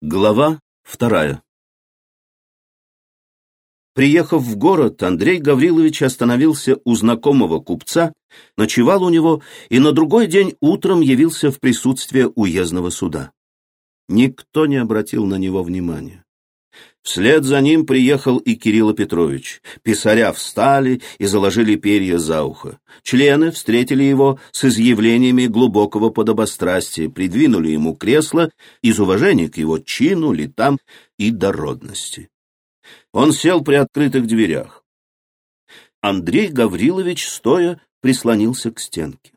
Глава вторая Приехав в город, Андрей Гаврилович остановился у знакомого купца, ночевал у него и на другой день утром явился в присутствие уездного суда. Никто не обратил на него внимания. Вслед за ним приехал и Кирилл Петрович. Писаря встали и заложили перья за ухо. Члены встретили его с изъявлениями глубокого подобострастия, придвинули ему кресло из уважения к его чину, летам и дородности. Он сел при открытых дверях. Андрей Гаврилович, стоя, прислонился к стенке.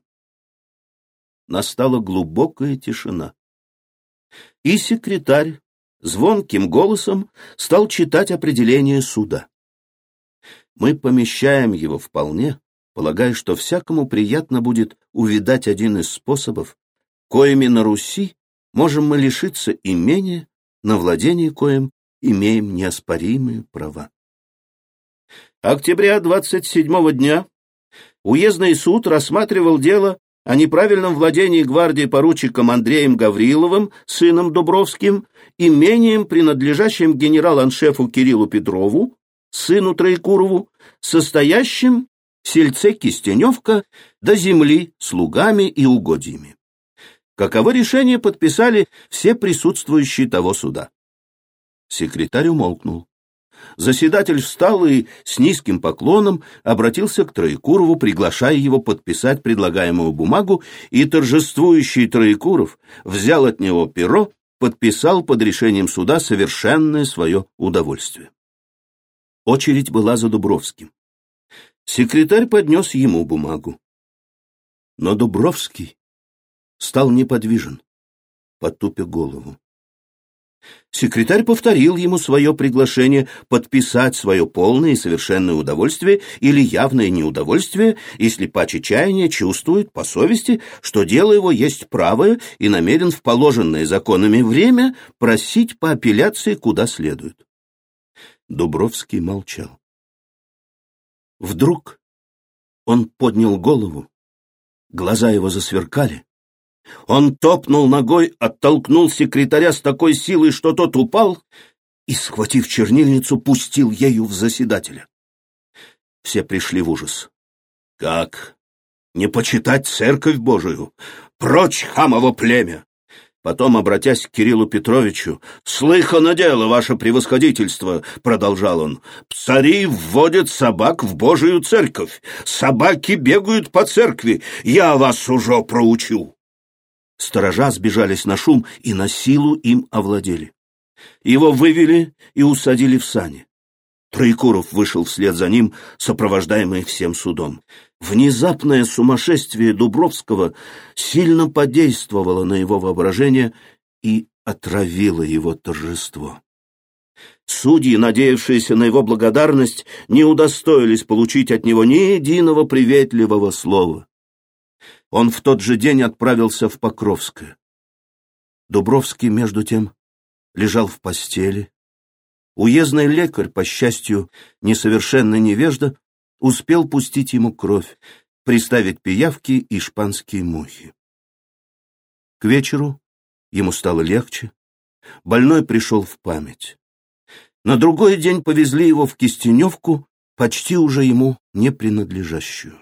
Настала глубокая тишина. И секретарь звонким голосом стал читать определение суда. Мы помещаем его вполне, полагая, что всякому приятно будет увидать один из способов, коими на Руси можем мы лишиться имения, на владение коим имеем неоспоримые права. Октября 27 дня уездный суд рассматривал дело о неправильном владении гвардии поручиком Андреем Гавриловым, сыном Дубровским, имением, принадлежащим генерал-аншефу Кириллу Петрову, сыну Троекурову, состоящим в сельце Кистеневка до земли слугами и угодьями. Каково решение подписали все присутствующие того суда. Секретарь умолкнул. Заседатель встал и с низким поклоном обратился к Троекурову, приглашая его подписать предлагаемую бумагу, и торжествующий Троекуров взял от него перо, подписал под решением суда совершенное свое удовольствие. Очередь была за Дубровским. Секретарь поднес ему бумагу. Но Дубровский стал неподвижен, потупя голову. Секретарь повторил ему свое приглашение подписать свое полное и совершенное удовольствие или явное неудовольствие, если паче чувствует по совести, что дело его есть правое и намерен в положенное законами время просить по апелляции куда следует. Дубровский молчал. Вдруг он поднял голову, глаза его засверкали, он топнул ногой, оттолкнул секретаря с такой силой, что тот упал, и, схватив чернильницу, пустил ею в заседателя. Все пришли в ужас. «Как? Не почитать церковь Божию? Прочь, хамово племя!» Потом, обратясь к Кириллу Петровичу, «Слыхано дело, ваше превосходительство!» — продолжал он. «Цари вводят собак в Божию церковь. Собаки бегают по церкви. Я вас уже проучу!» Сторожа сбежались на шум и на силу им овладели. Его вывели и усадили в сани. Троекуров вышел вслед за ним, сопровождаемый всем судом. Внезапное сумасшествие Дубровского сильно подействовало на его воображение и отравило его торжество. Судьи, надеявшиеся на его благодарность, не удостоились получить от него ни единого приветливого слова. Он в тот же день отправился в Покровское. Дубровский, между тем, лежал в постели. Уездный лекарь, по счастью, несовершенный невежда, успел пустить ему кровь, приставить пиявки и шпанские мухи. К вечеру ему стало легче, больной пришел в память. На другой день повезли его в Кистеневку, почти уже ему не принадлежащую.